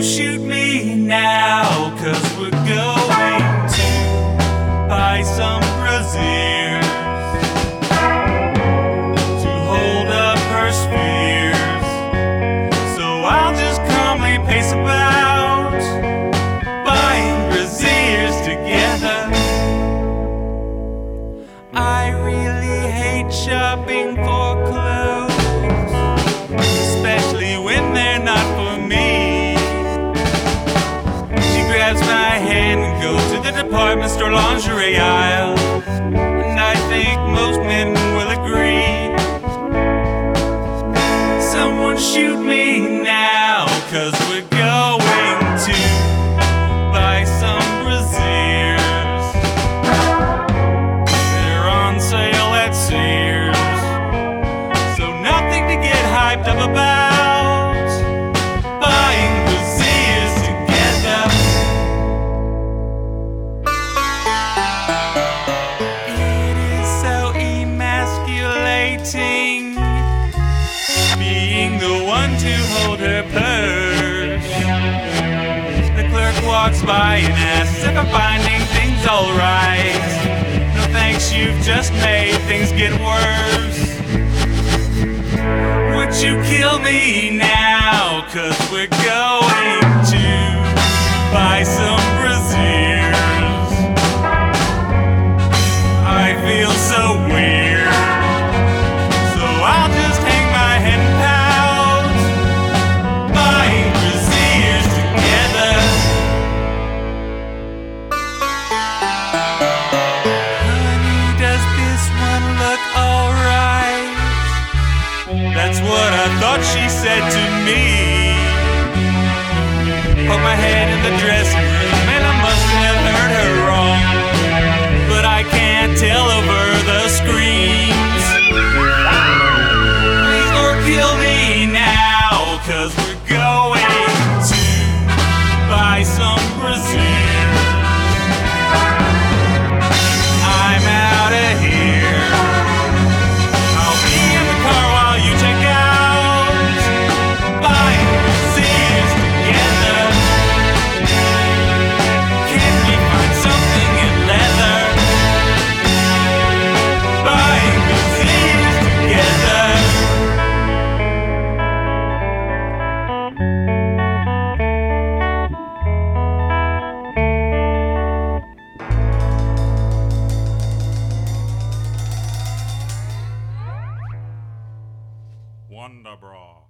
you shoot me now, cause we're going to buy some braziers to hold up her spheres. So I'll just calmly pace about, buying braziers together. I really hate shopping for. Grabs my hand and goes to the department store lingerie aisle. And I think most men will agree. Someone shoot me now, cause we're going to buy some braziers. They're on sale at Sears. So nothing to get hyped up about. Emasculating being the one to hold her purse. The clerk walks by and asks if I'm finding things alright. No thanks, you've just made things get worse. Would you kill me now? Cause we're going to That's what I thought she said to me. Poke my head in the dressing Wonder Bra.